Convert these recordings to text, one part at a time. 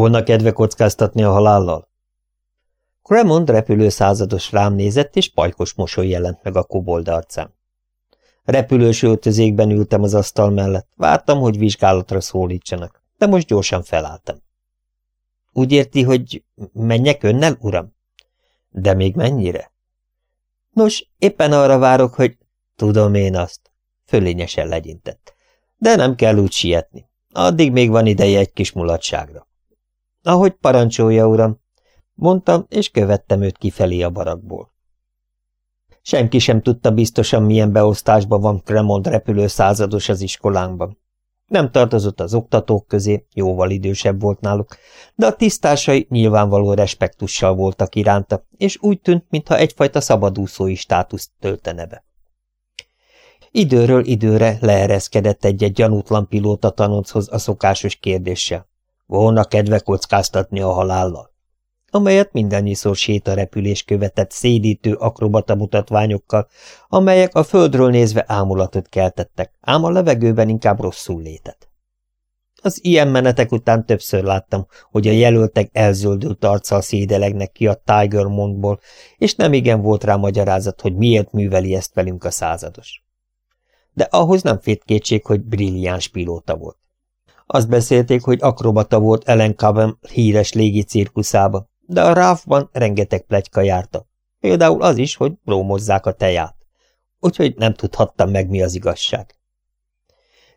Volna kedve kockáztatni a halállal? Cremond repülő százados rám nézett, és pajkos mosoly jelent meg a kobold arcán. Repülős öltözékben ültem az asztal mellett, vártam, hogy vizsgálatra szólítsanak, de most gyorsan felálltam. Úgy érti, hogy menjek önnel, uram? De még mennyire? Nos, éppen arra várok, hogy... Tudom én azt. Fölényesen legyintett. De nem kell úgy sietni. Addig még van ideje egy kis mulatságra. Ahogy parancsolja, uram, mondtam, és követtem őt kifelé a barakból. Senki sem tudta biztosan, milyen beosztásban van Cremont repülő százados az iskolánkban. Nem tartozott az oktatók közé, jóval idősebb volt náluk, de a tisztásai nyilvánvaló respektussal voltak iránta, és úgy tűnt, mintha egyfajta szabadúszói státuszt töltene be. Időről időre leereszkedett egy-egy gyanútlan pilóta tanonchoz a szokásos kérdéssel. Volna kedve kockáztatni a halállal? amelyet mindannyiszor sétarepülés követett szédítő akrobata mutatványokkal, amelyek a földről nézve ámulatot keltettek, ám a levegőben inkább rosszul létet. Az ilyen menetek után többször láttam, hogy a jelöltek elzöldült arccal szédelegnek ki a Tiger Montból, és nem igen volt rá magyarázat, hogy miért műveli ezt velünk a százados. De ahhoz nem fét kétség, hogy brilliáns pilóta volt. Azt beszélték, hogy akrobata volt Ellen Cavem híres légi cirkuszába, de a ráfban rengeteg plegyka járta. Például az is, hogy rómozzák a teját. Úgyhogy nem tudhattam meg, mi az igazság.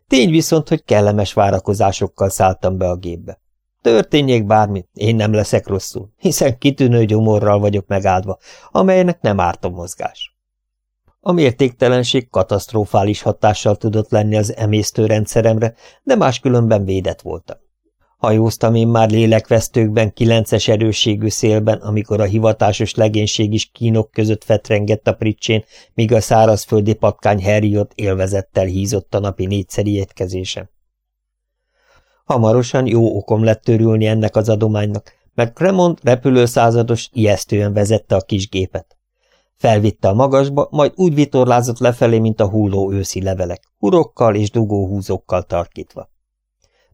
Tény viszont, hogy kellemes várakozásokkal szálltam be a gépbe. Történjék bármi, én nem leszek rosszul, hiszen kitűnő gyomorral vagyok megáldva, amelynek nem árt a mozgás. A mértéktelenség katasztrofális hatással tudott lenni az emésztőrendszeremre, de máskülönben védett voltam. Hajóztam én már lélekvesztőkben, kilences erősségű szélben, amikor a hivatásos legénység is kínok között fetrengett a pricsén, míg a szárazföldi patkány Herriot élvezettel hízott a napi négyszer étkezésen. Hamarosan jó okom lett törülni ennek az adománynak, mert Cremont repülőszázados ijesztően vezette a kis gépet. Felvitte a magasba, majd úgy vitorlázott lefelé, mint a hulló őszi levelek, hurokkal és dugóhúzókkal tarkítva.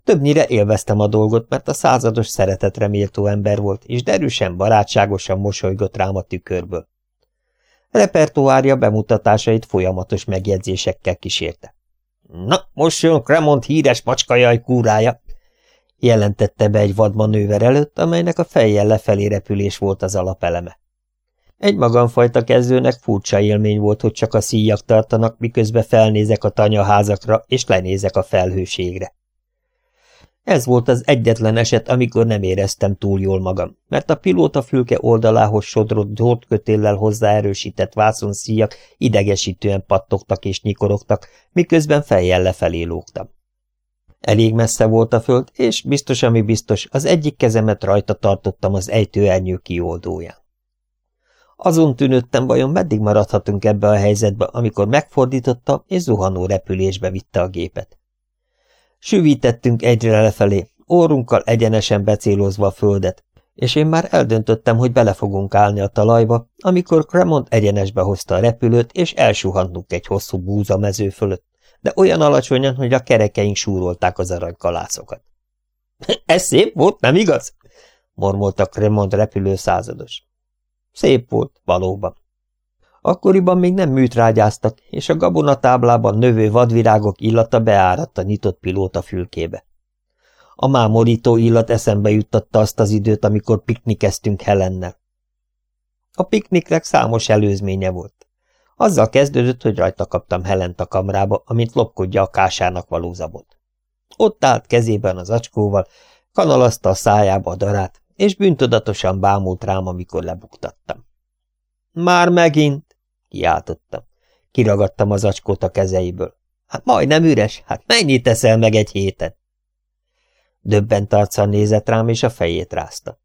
Többnyire élveztem a dolgot, mert a százados szeretetre méltó ember volt, és derűsen, barátságosan mosolygott rám a tükörből. Repertoárja bemutatásait folyamatos megjegyzésekkel kísérte. – Na, most jön Cremont híres macskajaj kúrája! – jelentette be egy vadmanőver előtt, amelynek a fejjel lefelé repülés volt az alapeleme. Egy magamfajta kezdőnek furcsa élmény volt, hogy csak a szíjak tartanak, miközben felnézek a tanyaházakra, és lenézek a felhőségre. Ez volt az egyetlen eset, amikor nem éreztem túl jól magam, mert a pilóta fülke oldalához sodrott drótkötéllel hozzáerősített vászonszíjak idegesítően pattogtak és nyikorogtak, miközben fejjel lefelé lógtam. Elég messze volt a föld, és biztos, ami biztos, az egyik kezemet rajta tartottam az ejtőernyő kioldóján. Azon tűnődtem, vajon meddig maradhatunk ebbe a helyzetbe, amikor megfordította és zuhanó repülésbe vitte a gépet. Süvítettünk egyre lefelé, órunkkal egyenesen becélozva a földet, és én már eldöntöttem, hogy bele fogunk állni a talajba, amikor Cremont egyenesbe hozta a repülőt, és elsuhantunk egy hosszú búza mező fölött, de olyan alacsonyan, hogy a kerekeink súrolták az aranykalászokat. – Ez szép volt, nem igaz? – mormolta Cremont repülő százados. Szép volt, valóban. Akkoriban még nem műtrágyáztak, és a gabonatáblában növő vadvirágok illata beáradt a nyitott pilóta fülkébe. A mámorító illat eszembe juttatta azt az időt, amikor piknikeztünk Helennel. A pikniknek számos előzménye volt. Azzal kezdődött, hogy rajta kaptam Helent a kamrába, amint lopkodja a kásának való zabot. Ott állt kezében az acskóval, kanalazta a szájába a darát, és bűntudatosan bámult rám, amikor lebuktattam. Már megint, kiáltottam. Kiragadtam az acskót a kezeiből. Hát majdnem üres, hát mennyit teszel meg egy héten? Döbbent arccal nézett rám, és a fejét rázta.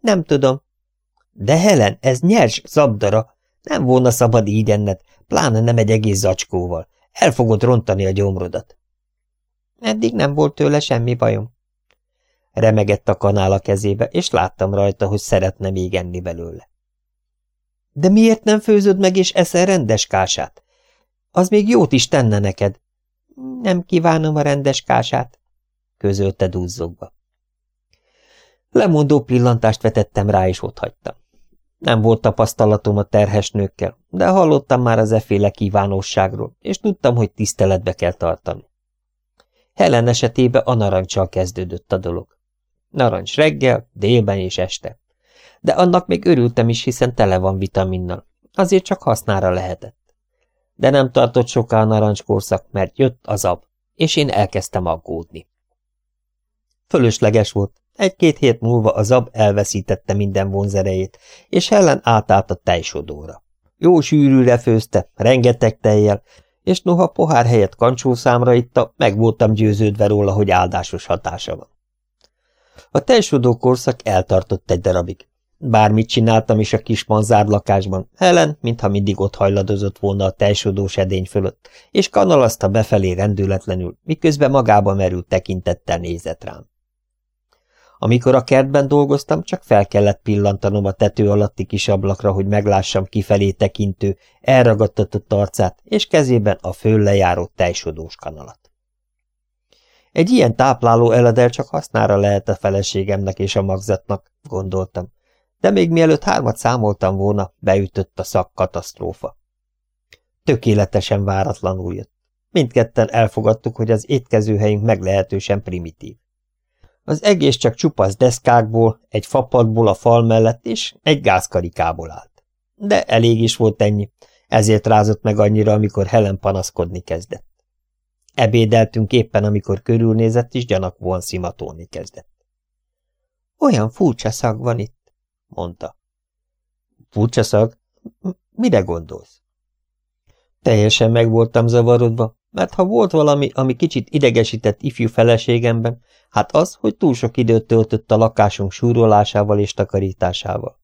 Nem tudom. De Helen, ez nyers szabdara. Nem volna szabad így enned, pláne nem egy egész zacskóval. El fogod rontani a gyomrodat. Eddig nem volt tőle semmi bajom. Remegett a kanál a kezébe, és láttam rajta, hogy szeretne még enni belőle. De miért nem főzöd meg és eszel rendes kását? Az még jót is tenne neked. Nem kívánom a rendes kását, közölte duzzogva. Lemondó pillantást vetettem rá, és ott hagytam. Nem volt tapasztalatom a terhes nőkkel, de hallottam már az efféle kívánóságról, és tudtam, hogy tiszteletbe kell tartani. Helen esetében a narancsal kezdődött a dolog. Narancs reggel, délben és este. De annak még örültem is, hiszen tele van vitaminnal. Azért csak hasznára lehetett. De nem tartott soká a narancskorszak, mert jött az ab, és én elkezdtem aggódni. Fölösleges volt. Egy-két hét múlva az ab elveszítette minden vonzerejét, és Helen átállt a tejsodóra. Jó sűrűre főzte, rengeteg tejjel, és noha pohár helyett kancsószámra itta, meg voltam győződve róla, hogy áldásos hatása van. A tejsodó korszak eltartott egy darabig. Bármit csináltam is a kis manzárd lakásban, Helen, mintha mindig ott hajladozott volna a tejsodós edény fölött, és kanalazta befelé rendületlenül, miközben magába merült tekintettel nézett rám. Amikor a kertben dolgoztam, csak fel kellett pillantanom a tető alatti kis ablakra, hogy meglássam kifelé tekintő, elragadtatott arcát, és kezében a föllejáró tejsodós kanalat. Egy ilyen tápláló eledel csak hasznára lehet a feleségemnek és a magzatnak, gondoltam, de még mielőtt hármat számoltam volna, beütött a szak katasztrófa. Tökéletesen váratlanul jött. Mindketten elfogadtuk, hogy az étkezőhelyünk meglehetősen primitív. Az egész csak csupasz deszkákból, egy fapadból a fal mellett és egy gázkarikából állt. De elég is volt ennyi, ezért rázott meg annyira, amikor Helen panaszkodni kezdett. Ebédeltünk éppen, amikor körülnézett, és gyanakvóan szimatolni kezdett. Olyan furcsa szag van itt, mondta. Furcsa szag? Mire gondolsz? Teljesen meg voltam zavarodva, mert ha volt valami, ami kicsit idegesített ifjú feleségemben, hát az, hogy túl sok időt töltött a lakásunk súrolásával és takarításával.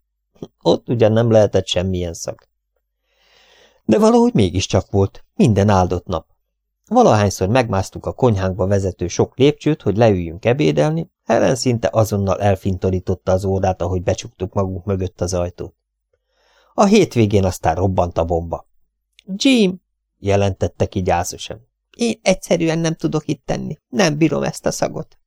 Ott ugyan nem lehetett semmilyen szag. De valahogy mégiscsak volt, minden áldott nap. Valahányszor megmásztuk a konyhánkba vezető sok lépcsőt, hogy leüljünk ebédelni, Helen szinte azonnal elfintorította az órát, ahogy becsuktuk magunk mögött az ajtót. A hétvégén aztán robbant a bomba. Jim! jelentette ki gyászosan. Én egyszerűen nem tudok itt tenni. Nem bírom ezt a szagot.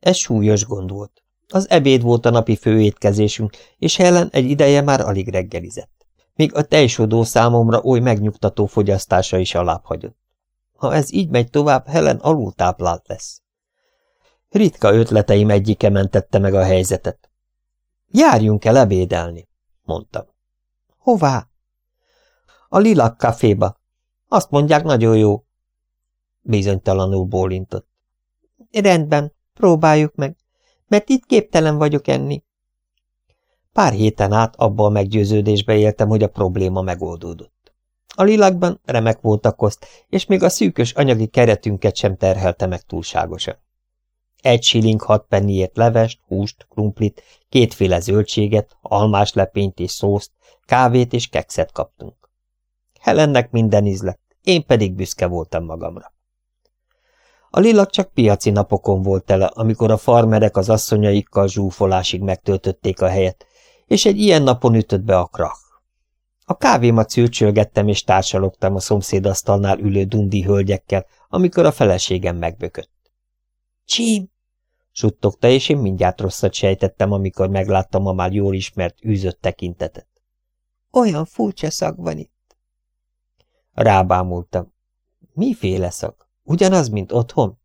Ez súlyos gond volt. Az ebéd volt a napi főétkezésünk, és Helen egy ideje már alig reggelizett. Még a tejsodó számomra oly megnyugtató fogyasztása is alább hagyott. Ha ez így megy tovább, Helen alultáplált lesz. Ritka ötleteim egyike mentette meg a helyzetet. Járjunk el ebédelni, mondtam. Hová? A Lilak kaféba. Azt mondják, nagyon jó. Bizonytalanul bólintott. Rendben, próbáljuk meg, mert itt képtelen vagyok enni. Pár héten át abba a meggyőződésbe éltem, hogy a probléma megoldódott. A lilakban remek volt a koszt, és még a szűkös anyagi keretünket sem terhelte meg túlságosan. Egy shilling hat penniért levest, húst, krumplit, kétféle zöldséget, almás lepényt és szószt, kávét és kekszet kaptunk. Helennek minden ízlett, én pedig büszke voltam magamra. A lilak csak piaci napokon volt tele, amikor a farmerek az asszonyaikkal zsúfolásig megtöltötték a helyet, és egy ilyen napon ütött be a krach. A kávémat szülcsölgettem és társalogtam a szomszédasztalnál ülő dundi hölgyekkel, amikor a feleségem megbökött. – Csim! – suttogta, és én mindjárt rosszat sejtettem, amikor megláttam a már jól ismert űzött tekintetet. – Olyan furcsa szag van itt. Rábámultam. Miféle szak? Ugyanaz, mint otthon?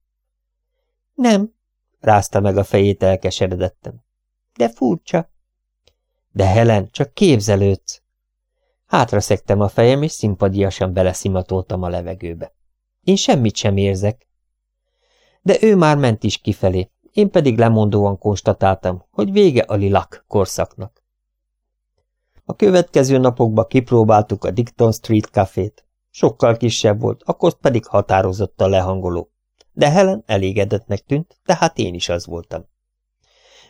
Nem, rázta meg a fejét elkeseredettem. De furcsa. De Helen, csak képzelődsz. Hátra szektem a fejem, és szimpadiasan beleszimatoltam a levegőbe. Én semmit sem érzek. De ő már ment is kifelé, én pedig lemondóan konstatáltam, hogy vége a lilak korszaknak. A következő napokban kipróbáltuk a Dicton Street Cafét, Sokkal kisebb volt, a koszt pedig határozottan lehangoló. De Helen elégedettnek tűnt, tehát én is az voltam.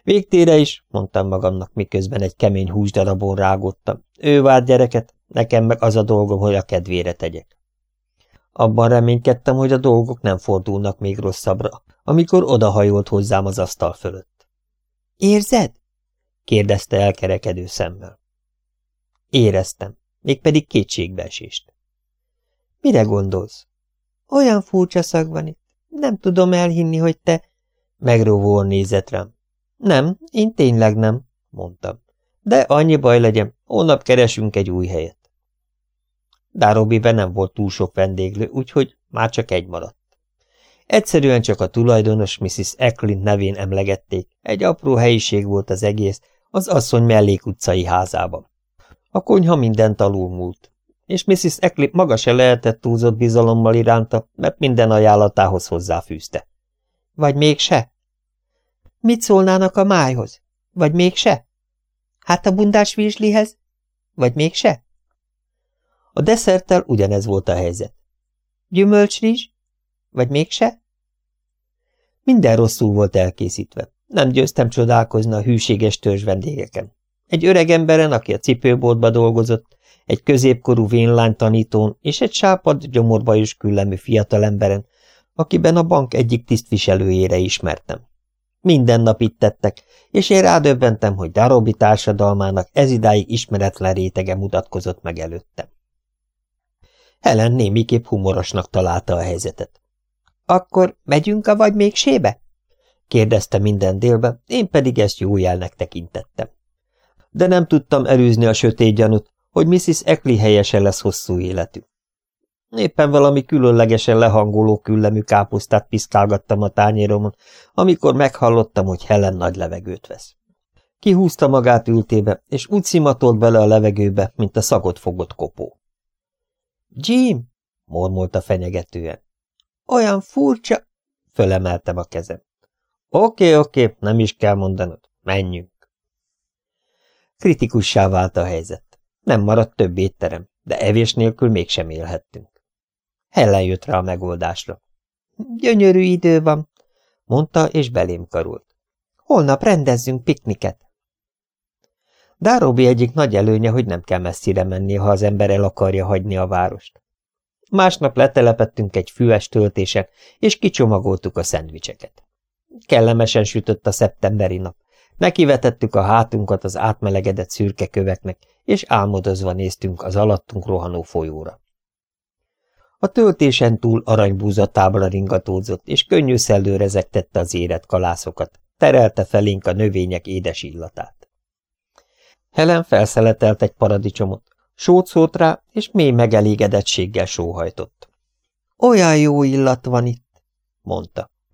Végtére is, mondtam magamnak, miközben egy kemény húsdarabon rágottam. Ő várt gyereket, nekem meg az a dolgom, hogy a kedvére tegyek. Abban reménykedtem, hogy a dolgok nem fordulnak még rosszabbra, amikor odahajolt hozzám az asztal fölött. Érzed? kérdezte elkerekedő szemmel. Éreztem, mégpedig kétségbeesést. Mire gondolsz? Olyan furcsa szag van itt. Nem tudom elhinni, hogy te... Megróvóan nézett rám. Nem, én tényleg nem, mondtam. De annyi baj legyen, holnap keresünk egy új helyet. Dárobibe nem volt túl sok vendéglő, úgyhogy már csak egy maradt. Egyszerűen csak a tulajdonos Mrs. Eklint nevén emlegették, egy apró helyiség volt az egész, az asszony mellékutcai házában. A konyha mindent alulmúlt, és Mrs. Eklint maga se lehetett túlzott bizalommal iránta, mert minden ajánlatához hozzáfűzte. Vagy mégse? Mit szólnának a májhoz? Vagy mégse? Hát a bundás vízslihez? Vagy mégse? A desszerttel ugyanez volt a helyzet. Gyümölcsrizs? Vagy mégse? Minden rosszul volt elkészítve. Nem győztem csodálkozni a hűséges törzs vendégeken. Egy öreg emberen, aki a cipőboltba dolgozott, egy középkorú vénlány tanítón és egy sápad, gyomorbajos küllemű fiatalemberen, akiben a bank egyik tisztviselőjére ismertem. Minden nap itt tettek, és én rádöbbentem, hogy Darobi társadalmának ezidáig ismeretlen rétege mutatkozott meg előttem. Helen némiképp humorosnak találta a helyzetet. – Akkor megyünk a vagy még sébe? – kérdezte minden délbe, én pedig ezt jó jelnek tekintettem. De nem tudtam elűzni a sötét gyanút, hogy Mrs. Eckley helyesen lesz hosszú életű. Éppen valami különlegesen lehangoló küllemű káposztát piszkálgattam a tányéromon, amikor meghallottam, hogy Helen nagy levegőt vesz. Kihúzta magát ültébe, és úgy szimatolt bele a levegőbe, mint a szagot fogott kopó. – Jim! – mormolta fenyegetően. – Olyan furcsa! – fölemeltem a kezem. – Oké, oké, nem is kell mondanod. Menjünk! Kritikussá vált a helyzet. Nem maradt több étterem, de evés nélkül mégsem élhettünk. Hellen jött rá a megoldásra. Gyönyörű idő van, mondta, és belém karult. Holnap rendezzünk pikniket. Dárobi egyik nagy előnye, hogy nem kell messzire menni, ha az ember el akarja hagyni a várost. Másnap letelepettünk egy füves töltésen, és kicsomagoltuk a szendvicseket. Kellemesen sütött a szeptemberi nap. Nekivetettük a hátunkat az átmelegedett szürke köveknek, és álmodozva néztünk az alattunk rohanó folyóra. A töltésen túl aranybúza tábla ringatózott, és könnyű szellő rezegtette az érett kalászokat, terelte felénk a növények édes illatát. Helen felszeletelt egy paradicsomot, sót szólt rá, és mély megelégedettséggel sóhajtott. Olyan jó illat van itt, mondta.